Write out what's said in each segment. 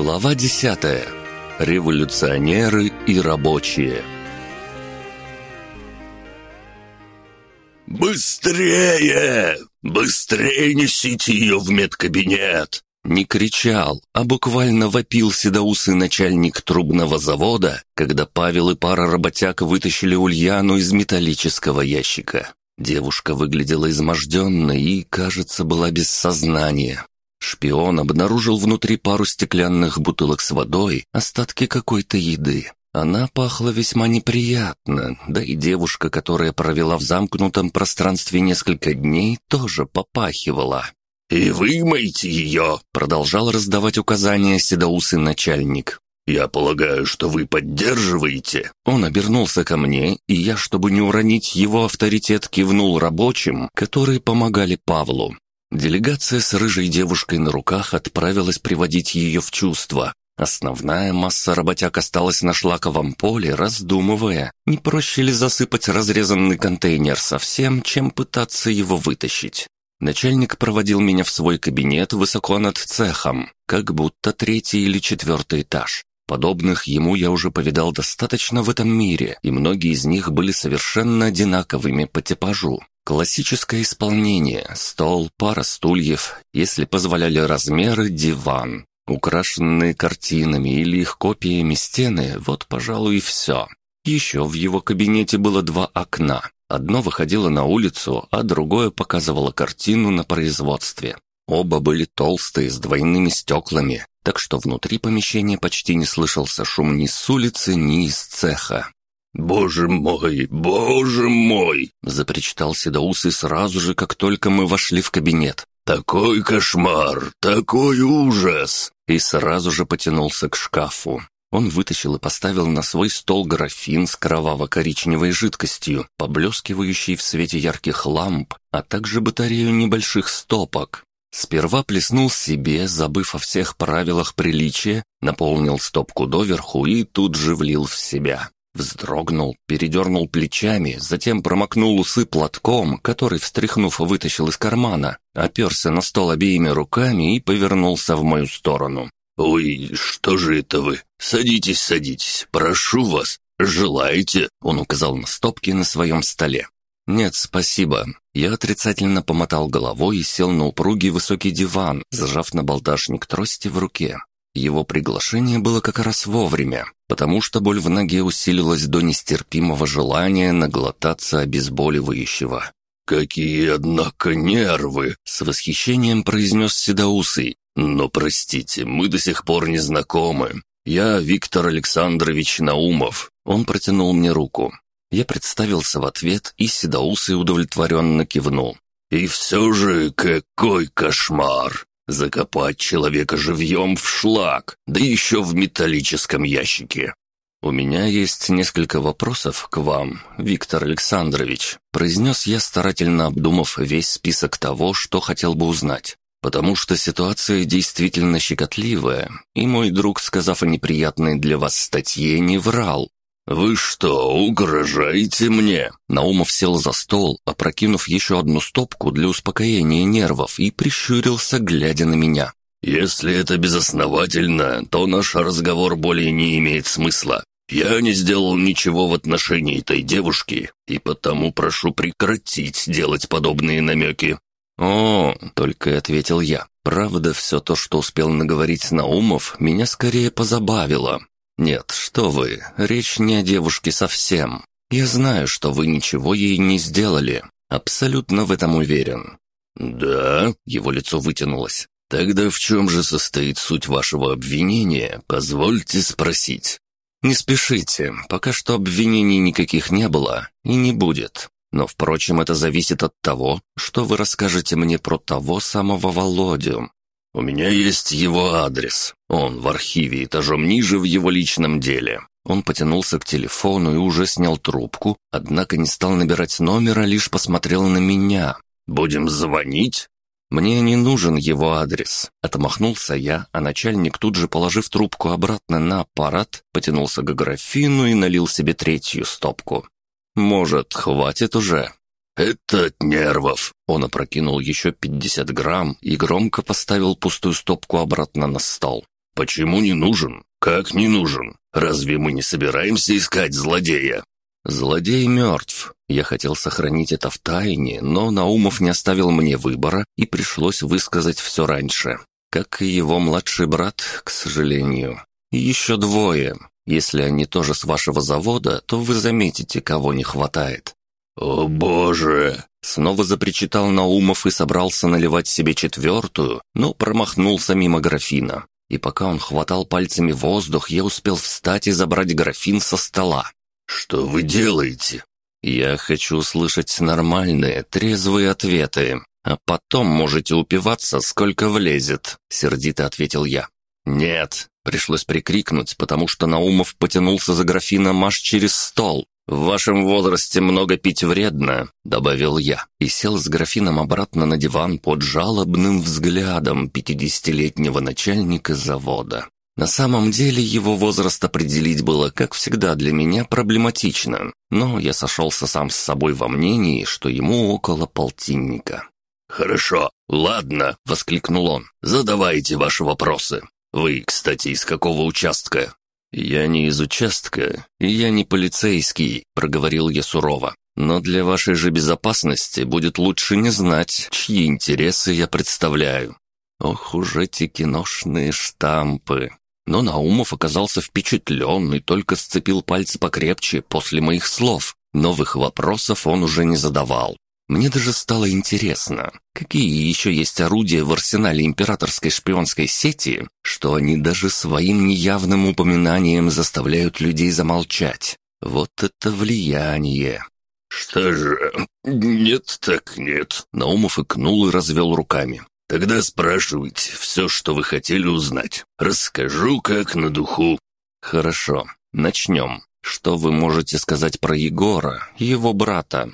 Глава 10. Революционеры и рабочие. «Быстрее! Быстрее несите ее в медкабинет!» Не кричал, а буквально вопил седоусый начальник трубного завода, когда Павел и пара работяг вытащили Ульяну из металлического ящика. Девушка выглядела изможденной и, кажется, была без сознания. Шпион обнаружил внутри пару стеклянных бутылок с водой, остатки какой-то еды. Она пахла весьма неприятно, да и девушка, которая провела в замкнутом пространстве несколько дней, тоже попахивала. «И вымойте ее!» — продолжал раздавать указания седоусый начальник. «Я полагаю, что вы поддерживаете?» Он обернулся ко мне, и я, чтобы не уронить его авторитет, кивнул рабочим, которые помогали Павлу. Делегация с рыжей девушкой на руках отправилась приводить ее в чувство. Основная масса работяг осталась на шлаковом поле, раздумывая, не проще ли засыпать разрезанный контейнер совсем, чем пытаться его вытащить. Начальник проводил меня в свой кабинет высоко над цехом, как будто третий или четвертый этаж. Подобных ему я уже повидал достаточно в этом мире, и многие из них были совершенно одинаковыми по типажу. Классическое исполнение, стол, пара стульев, если позволяли размеры, диван. Украшенные картинами или их копиями стены, вот, пожалуй, и все. Еще в его кабинете было два окна. Одно выходило на улицу, а другое показывало картину на производстве. Оба были толстые, с двойными стеклами, так что внутри помещения почти не слышался шум ни с улицы, ни из цеха. «Боже мой, боже мой!» — запричитал Седоусый сразу же, как только мы вошли в кабинет. «Такой кошмар! Такой ужас!» И сразу же потянулся к шкафу. Он вытащил и поставил на свой стол графин с кроваво-коричневой жидкостью, поблескивающей в свете ярких ламп, а также батарею небольших стопок. Сперва плеснул себе, забыв о всех правилах приличия, наполнил стопку доверху и тут же влил в себя. Вздрогнул, передернул плечами, затем промокнул усы платком, который, встряхнув, вытащил из кармана, оперся на стол обеими руками и повернулся в мою сторону. «Ой, что же это вы? Садитесь, садитесь, прошу вас. Желаете?» Он указал на стопки на своем столе. «Нет, спасибо». Я отрицательно помотал головой и сел на упругий высокий диван, зажав на балдашник трости в руке. Его приглашение было как раз вовремя, потому что боль в ноге усилилась до нестерпимого желания наглотаться обезболивающего. «Какие, однако, нервы!» — с восхищением произнес Седоусый. «Но, простите, мы до сих пор не знакомы. Я Виктор Александрович Наумов». Он протянул мне руку. Я представился в ответ, и Седоусый удовлетворенно кивнул. «И все же какой кошмар! Закопать человека живьем в шлак, да еще в металлическом ящике. «У меня есть несколько вопросов к вам, Виктор Александрович», произнес я, старательно обдумав весь список того, что хотел бы узнать. «Потому что ситуация действительно щекотливая, и мой друг, сказав о неприятной для вас статье, не врал. «Вы что, угрожаете мне?» Наумов сел за стол, опрокинув еще одну стопку для успокоения нервов и прищурился, глядя на меня. «Если это безосновательно, то наш разговор более не имеет смысла. Я не сделал ничего в отношении этой девушки, и потому прошу прекратить делать подобные намеки». «О», — только и ответил я. «Правда, все то, что успел наговорить Наумов, меня скорее позабавило. «Нет, что вы, речь не о девушке совсем. Я знаю, что вы ничего ей не сделали. Абсолютно в этом уверен». «Да?» — его лицо вытянулось. «Тогда в чем же состоит суть вашего обвинения? Позвольте спросить». «Не спешите, пока что обвинений никаких не было и не будет. Но, впрочем, это зависит от того, что вы расскажете мне про того самого Володю. «У меня есть его адрес. Он в архиве этажом ниже в его личном деле». Он потянулся к телефону и уже снял трубку, однако не стал набирать номера, лишь посмотрел на меня. «Будем звонить?» «Мне не нужен его адрес», — отмахнулся я, а начальник, тут же положив трубку обратно на аппарат, потянулся к графину и налил себе третью стопку. «Может, хватит уже?» «Это от нервов». Он опрокинул еще пятьдесят грамм и громко поставил пустую стопку обратно на стол. «Почему не нужен? Как не нужен? Разве мы не собираемся искать злодея?» Злодей мертв. Я хотел сохранить это в тайне, но Наумов не оставил мне выбора, и пришлось высказать все раньше. Как и его младший брат, к сожалению. И еще двое. Если они тоже с вашего завода, то вы заметите, кого не хватает. «О боже!» Снова запричитал Наумов и собрался наливать себе четвертую, но промахнулся мимо графина. И пока он хватал пальцами воздух, я успел встать и забрать графин со стола. «Что вы делаете?» «Я хочу услышать нормальные, трезвые ответы, а потом можете упиваться, сколько влезет», — сердито ответил я. «Нет», — пришлось прикрикнуть, потому что Наумов потянулся за графином аж через стол. «В вашем возрасте много пить вредно», — добавил я, и сел с графином обратно на диван под жалобным взглядом пятидесятилетнего начальника завода. На самом деле его возраст определить было, как всегда, для меня проблематично, но я сошелся сам с собой во мнении, что ему около полтинника. «Хорошо, ладно», — воскликнул он, — «задавайте ваши вопросы. Вы, кстати, из какого участка?» «Я не из участка, и я не полицейский», — проговорил я сурово. «Но для вашей же безопасности будет лучше не знать, чьи интересы я представляю. Ох уж эти киношные штампы. Но Наумов оказался впечатлен и только сцепил пальцы покрепче после моих слов. Новых вопросов он уже не задавал. Мне даже стало интересно, какие еще есть орудия в арсенале императорской шпионской сети, что они даже своим неявным упоминанием заставляют людей замолчать. Вот это влияние. «Что же, нет так нет», — Наумов икнул и развел руками. Тогда спрашивайте все, что вы хотели узнать. Расскажу, как на духу». «Хорошо, начнем. Что вы можете сказать про Егора, его брата?»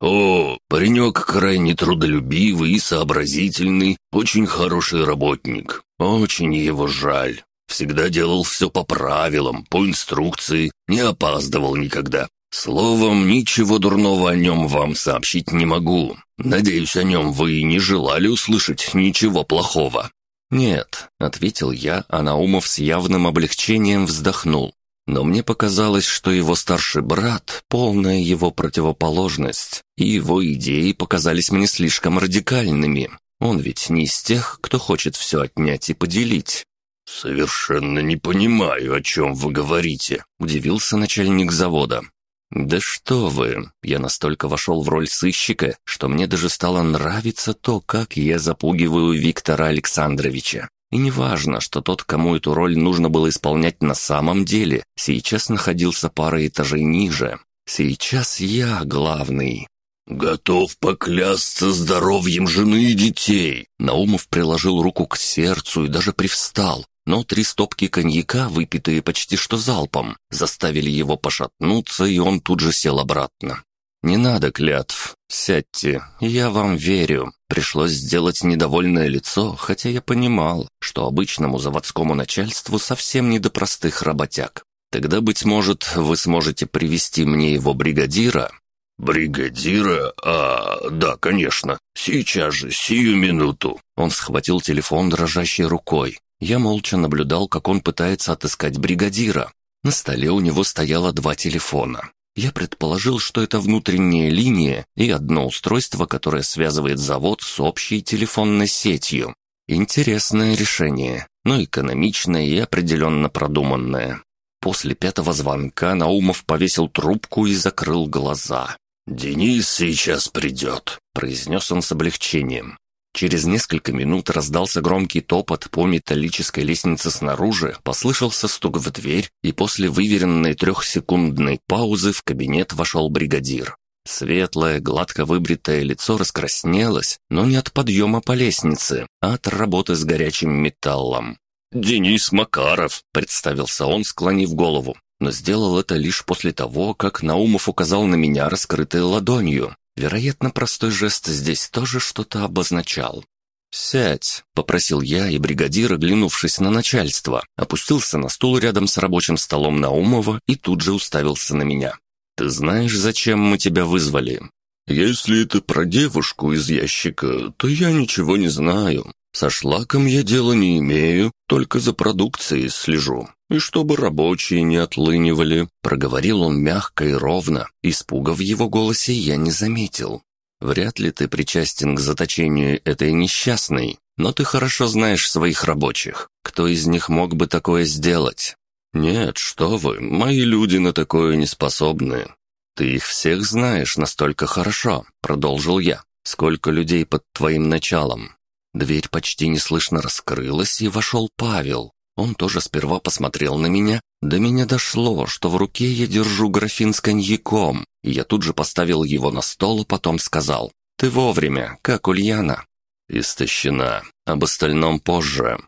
«О, паренек крайне трудолюбивый и сообразительный, очень хороший работник. Очень его жаль. Всегда делал все по правилам, по инструкции, не опаздывал никогда. Словом, ничего дурного о нем вам сообщить не могу. Надеюсь, о нем вы не желали услышать ничего плохого». «Нет», — ответил я, а Наумов с явным облегчением вздохнул. Но мне показалось, что его старший брат — полная его противоположность, и его идеи показались мне слишком радикальными. Он ведь не из тех, кто хочет все отнять и поделить. «Совершенно не понимаю, о чем вы говорите», — удивился начальник завода. «Да что вы!» Я настолько вошел в роль сыщика, что мне даже стало нравиться то, как я запугиваю Виктора Александровича. И неважно, что тот, кому эту роль нужно было исполнять на самом деле, сейчас находился парой этажей ниже. Сейчас я главный. «Готов поклясться здоровьем жены и детей!» Наумов приложил руку к сердцу и даже привстал, но три стопки коньяка, выпитые почти что залпом, заставили его пошатнуться, и он тут же сел обратно. «Не надо клятв. Сядьте. Я вам верю». Пришлось сделать недовольное лицо, хотя я понимал, что обычному заводскому начальству совсем не до простых работяг. Тогда, быть может, вы сможете привести мне его бригадира?» «Бригадира? А, да, конечно. Сейчас же, сию минуту». Он схватил телефон дрожащей рукой. Я молча наблюдал, как он пытается отыскать бригадира. На столе у него стояло два телефона. Я предположил, что это внутренняя линия и одно устройство, которое связывает завод с общей телефонной сетью. Интересное решение, но экономичное и определенно продуманное. После пятого звонка Наумов повесил трубку и закрыл глаза. «Денис сейчас придет», — произнес он с облегчением. Через несколько минут раздался громкий топот по металлической лестнице снаружи, послышался стук в дверь, и после выверенной трехсекундной паузы в кабинет вошел бригадир. Светлое, гладко выбритое лицо раскраснелось, но не от подъема по лестнице, а от работы с горячим металлом. «Денис Макаров», — представился он, склонив голову, но сделал это лишь после того, как Наумов указал на меня раскрытой ладонью. Вероятно, простой жест здесь тоже что-то обозначал. «Сядь», — попросил я, и бригадир, оглянувшись на начальство, опустился на стул рядом с рабочим столом Наумова и тут же уставился на меня. «Ты знаешь, зачем мы тебя вызвали?» «Если это про девушку из ящика, то я ничего не знаю. Со шлаком я дела не имею, только за продукцией слежу. И чтобы рабочие не отлынивали», — проговорил он мягко и ровно. Испуга в его голосе я не заметил. «Вряд ли ты причастен к заточению этой несчастной, но ты хорошо знаешь своих рабочих. Кто из них мог бы такое сделать?» «Нет, что вы, мои люди на такое не способны. Ты их всех знаешь настолько хорошо», — продолжил я. «Сколько людей под твоим началом?» Дверь почти неслышно раскрылась, и вошел Павел. Он тоже сперва посмотрел на меня. До меня дошло, что в руке я держу графин с коньяком, и я тут же поставил его на стол, а потом сказал, «Ты вовремя, как Ульяна». «Истощена. Об остальном позже».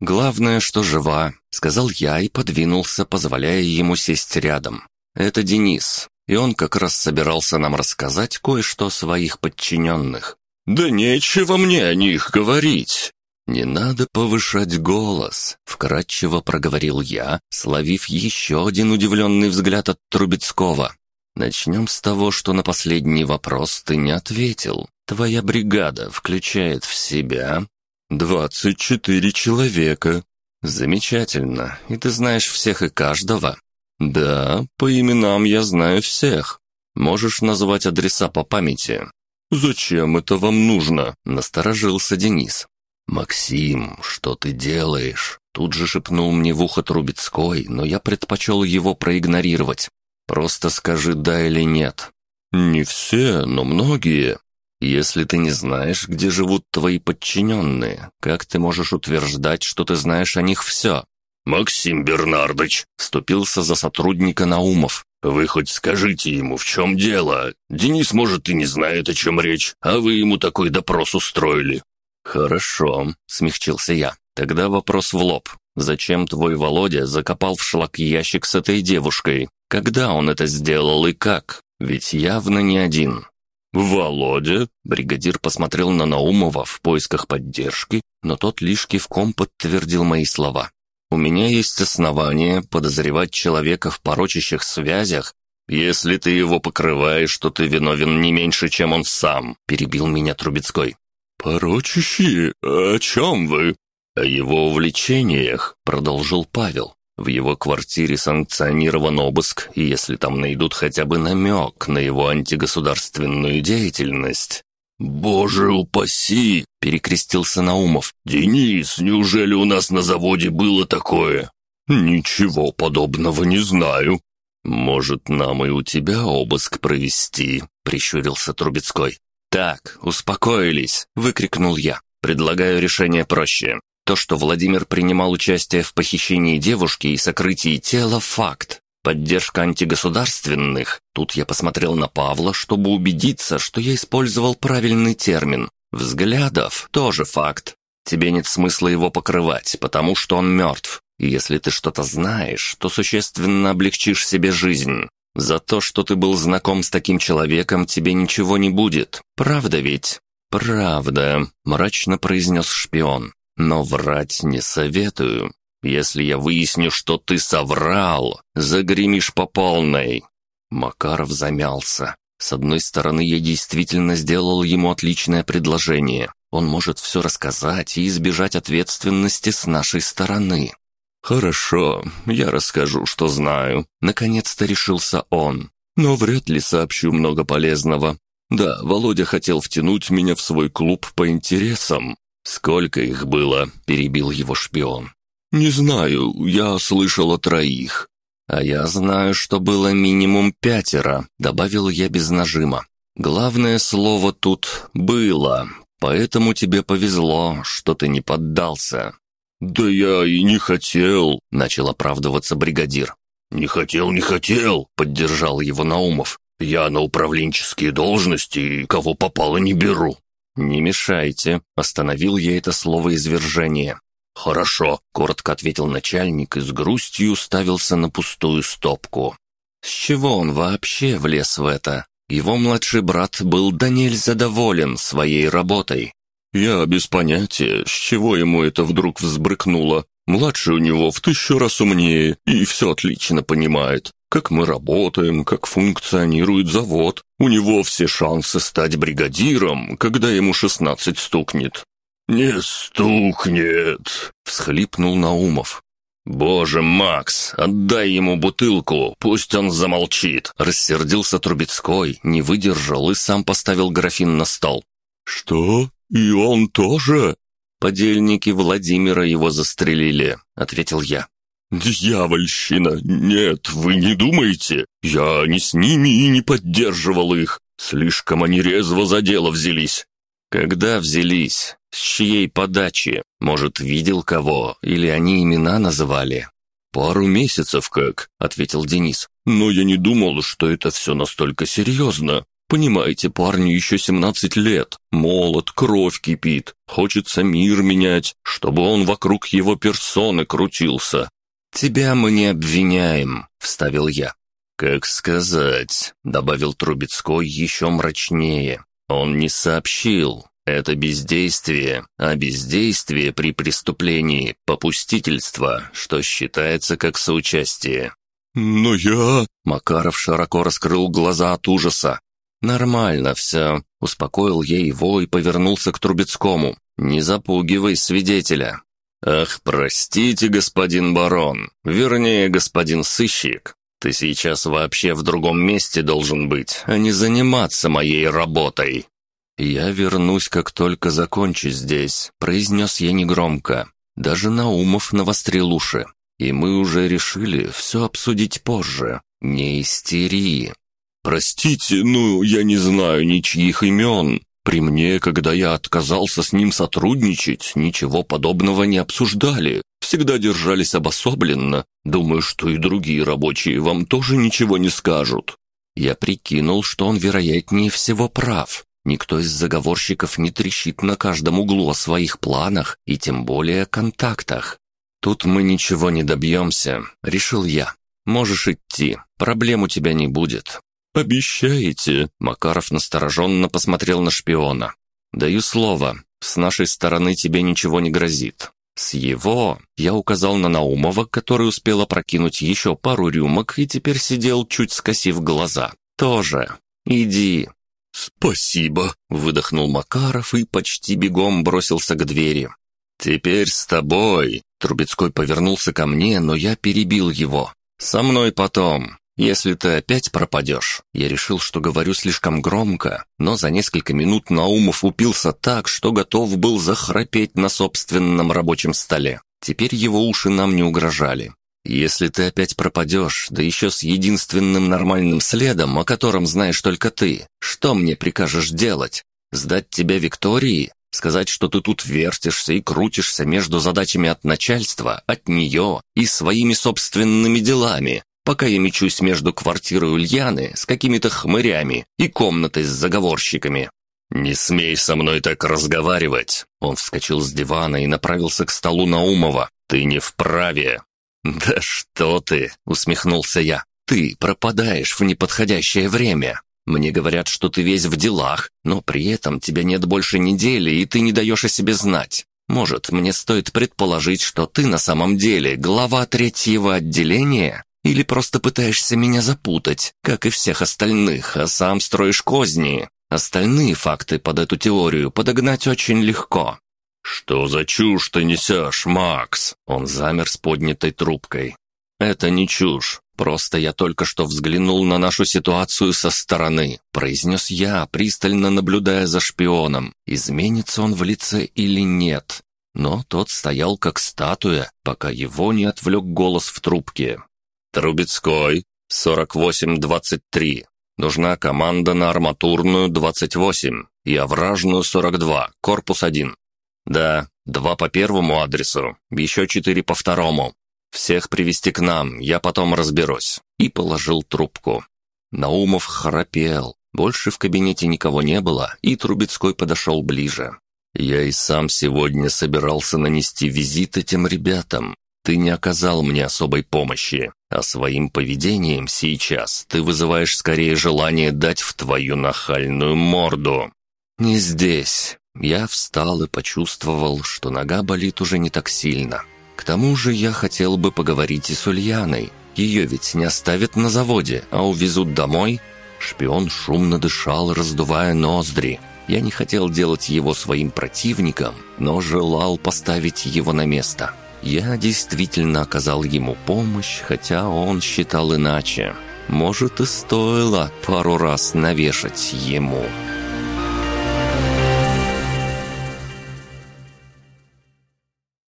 «Главное, что жива», — сказал я и подвинулся, позволяя ему сесть рядом. «Это Денис, и он как раз собирался нам рассказать кое-что о своих подчиненных. «Да нечего мне о них говорить!» «Не надо повышать голос», — вкратчиво проговорил я, словив еще один удивленный взгляд от Трубецкого. «Начнем с того, что на последний вопрос ты не ответил. Твоя бригада включает в себя...» «Двадцать четыре человека». «Замечательно. И ты знаешь всех и каждого?» «Да, по именам я знаю всех. Можешь назвать адреса по памяти?» «Зачем это вам нужно?» — насторожился Денис. «Максим, что ты делаешь?» Тут же шепнул мне в ухо Трубецкой, но я предпочел его проигнорировать. «Просто скажи «да» или «нет». «Не все, но многие. Если ты не знаешь, где живут твои подчиненные, как ты можешь утверждать, что ты знаешь о них все?» «Максим Бернардович!» — вступился за сотрудника Наумов. «Вы хоть скажите ему, в чем дело? Денис, может, и не знает, о чем речь, а вы ему такой допрос устроили». «Хорошо», — смягчился я. «Тогда вопрос в лоб. Зачем твой Володя закопал в шлак ящик с этой девушкой? Когда он это сделал и как? Ведь явно не один». «Володя?» — бригадир посмотрел на Наумова в поисках поддержки, но тот лишь кивком подтвердил мои слова. У меня есть основания подозревать человека в порочащих связях. Если ты его покрываешь, то ты виновен не меньше, чем он сам», — перебил меня Трубецкой. «Порочащие? О чем вы?» «О его увлечениях», — продолжил Павел. «В его квартире санкционирован обыск, и если там найдут хотя бы намек на его антигосударственную деятельность, «Боже упаси!» — перекрестился Наумов. «Денис, неужели у нас на заводе было такое?» «Ничего подобного не знаю». «Может, нам и у тебя обыск провести?» — прищурился Трубецкой. «Так, успокоились!» — выкрикнул я. «Предлагаю решение проще. То, что Владимир принимал участие в похищении девушки и сокрытии тела — факт. Поддержка антигосударственных. Тут я посмотрел на Павла, чтобы убедиться, что я использовал правильный термин. Взглядов тоже факт. Тебе нет смысла его покрывать, потому что он мертв. И если ты что-то знаешь, то существенно облегчишь себе жизнь. За то, что ты был знаком с таким человеком, тебе ничего не будет. Правда ведь? Правда, мрачно произнес шпион. Но врать не советую. Если я выясню, что ты соврал, загремишь по полной». Макаров замялся. С одной стороны, я действительно сделал ему отличное предложение. Он может все рассказать и избежать ответственности с нашей стороны. «Хорошо, я расскажу, что знаю», — наконец-то решился он. «Но вряд ли сообщу много полезного. Да, Володя хотел втянуть меня в свой клуб по интересам. Сколько их было?» — перебил его шпион. «Не знаю, я слышал о троих». «А я знаю, что было минимум пятеро», — добавил я без нажима. «Главное слово тут «было», поэтому тебе повезло, что ты не поддался». «Да я и не хотел», — начал оправдываться бригадир. «Не хотел, не хотел», — поддержал его Наумов. «Я на управленческие должности и кого попало не беру». «Не мешайте», — остановил я это слово извержения. «Хорошо», — коротко ответил начальник и с грустью уставился на пустую стопку. С чего он вообще влез в это? Его младший брат был да нельзя доволен своей работой. «Я без понятия, с чего ему это вдруг взбрыкнуло. Младший у него в тысячу раз умнее и все отлично понимает. Как мы работаем, как функционирует завод. У него все шансы стать бригадиром, когда ему шестнадцать стукнет. «Не стукнет!» — всхлипнул Наумов. «Боже, Макс, отдай ему бутылку, пусть он замолчит!» Рассердился Трубецкой, не выдержал и сам поставил графин на стол. «Что? И он тоже?» «Подельники Владимира его застрелили», — ответил я. «Дьявольщина! Нет, вы не думаете? Я не с ними и не поддерживал их. Слишком они резво за дело взялись». «Когда взялись? С чьей подачи? Может, видел кого? Или они имена называли?» «Пару месяцев как», — ответил Денис. «Но я не думал, что это все настолько серьезно. Понимаете, парню еще семнадцать лет, молод, кровь кипит, хочется мир менять, чтобы он вокруг его персоны крутился». «Тебя мы не обвиняем», — вставил я. «Как сказать», — добавил Трубецкой еще мрачнее. «Он не сообщил, это бездействие, а бездействие при преступлении – попустительство, что считается как соучастие. «Но я...» – Макаров широко раскрыл глаза от ужаса. «Нормально все», – успокоил я его и повернулся к Трубецкому. «Не запугивай свидетеля». «Ах, простите, господин барон, вернее, господин сыщик, ты сейчас вообще в другом месте должен быть, а не заниматься моей работой». «Я вернусь, как только закончу здесь», — произнес я негромко. Даже Наумов навострил уши. И мы уже решили все обсудить позже. Не истерии. «Простите, ну, я не знаю ничьих имен. При мне, когда я отказался с ним сотрудничать, ничего подобного не обсуждали. Всегда держались обособленно. Думаю, что и другие рабочие вам тоже ничего не скажут». Я прикинул, что он, вероятнее всего, прав. Никто из заговорщиков не трещит на каждом углу о своих планах и тем более о контактах. Тут мы ничего не добьемся, решил я. Можешь идти, проблем у тебя не будет. «Обещаете?» Макаров настороженно посмотрел на шпиона. «Даю слово, с нашей стороны тебе ничего не грозит. С его я указал на Наумова, который успел опрокинуть еще пару рюмок и теперь сидел, чуть скосив глаза. Тоже. Иди, «Спасибо», — выдохнул Макаров и почти бегом бросился к двери. «Теперь с тобой», — Трубецкой повернулся ко мне, но я перебил его. «Со мной потом. Если ты опять пропадешь». Я решил, что говорю слишком громко, но за несколько минут Наумов упился так, что готов был захрапеть на собственном рабочем столе. Теперь его уши нам не угрожали. Если ты опять пропадешь, да еще с единственным нормальным следом, о котором знаешь только ты, что мне прикажешь делать? Сдать тебя Виктории? Сказать, что ты тут вертишься и крутишься между задачами от начальства, от нее и своими собственными делами, пока я мечусь между квартирой Ульяны с какими-то хмырями и комнатой с заговорщиками. «Не смей со мной так разговаривать!» Он вскочил с дивана и направился к столу Наумова. «Ты не вправе!» «Да что ты!» — усмехнулся я. «Ты пропадаешь в неподходящее время. Мне говорят, что ты весь в делах, но при этом тебя нет больше недели, и ты не даешь о себе знать. Может, мне стоит предположить, что ты на самом деле глава третьего отделения? Или просто пытаешься меня запутать, как и всех остальных, а сам строишь козни? Остальные факты под эту теорию подогнать очень легко. «Что за чушь ты несешь, Макс?» Он замер с поднятой трубкой. «Это не чушь. Просто я только что взглянул на нашу ситуацию со стороны», произнес я, пристально наблюдая за шпионом, изменится он в лице или нет. Но тот стоял как статуя, пока его не отвлек голос в трубке. «Трубецкой, 48-23. Нужна команда на арматурную 28 и овражную 42, корпус 1. «Да, два по первому адресу, еще четыре по второму. Всех привести к нам, я потом разберусь». И положил трубку. Наумов храпел. Больше в кабинете никого не было, и Трубецкой подошел ближе. «Я и сам сегодня собирался нанести визит этим ребятам. Ты не оказал мне особой помощи, а своим поведением сейчас ты вызываешь скорее желание дать в твою нахальную морду. Не здесь. Я встал и почувствовал, что нога болит уже не так сильно. К тому же я хотел бы поговорить и с Ульяной. Ее ведь не оставят на заводе, а увезут домой. Шпион шумно дышал, раздувая ноздри. Я не хотел делать его своим противником, но желал поставить его на место. Я действительно оказал ему помощь, хотя он считал иначе. Может, и стоило пару раз навешать ему.